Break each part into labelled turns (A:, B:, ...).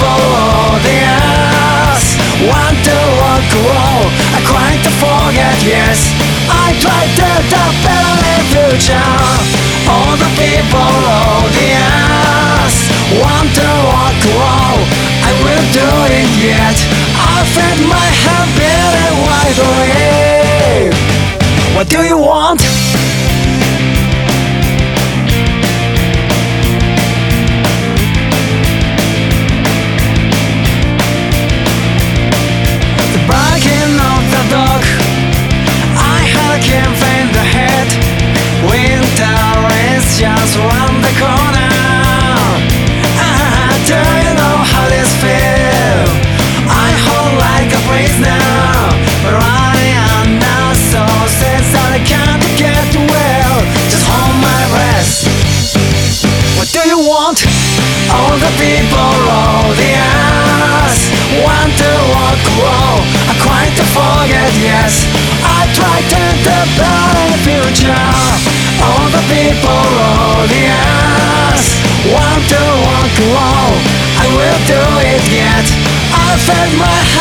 A: follow the ass Want to walk alone, I cried to forget, yes. I try to the better future. All the people oh, on the ass Want to walk alone, I will do it yet. I fed my heart beating wide awake What do you want? All the people, all the us Want to walk wrong I try to forget, yes. I try to the better future. All the people, all the us Want to walk wrong I will do it yet. I fed my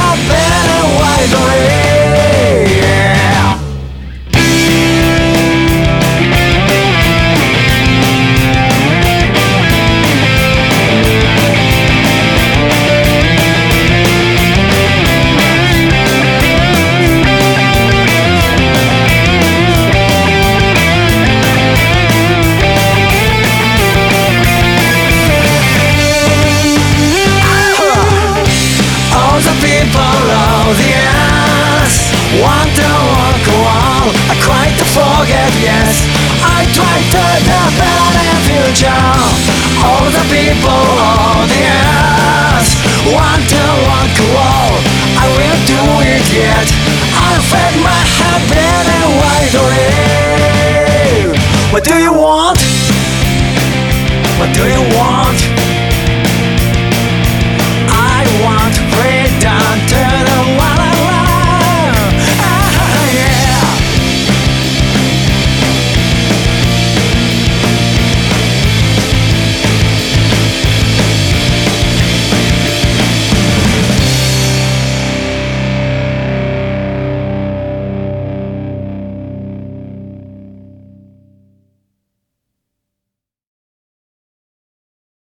A: along I try to forget, yes. I tried to the better future. All the people, all the us Want to walk along I will do it yet. I'll fed my habit and wide away. Do you want? What do you want?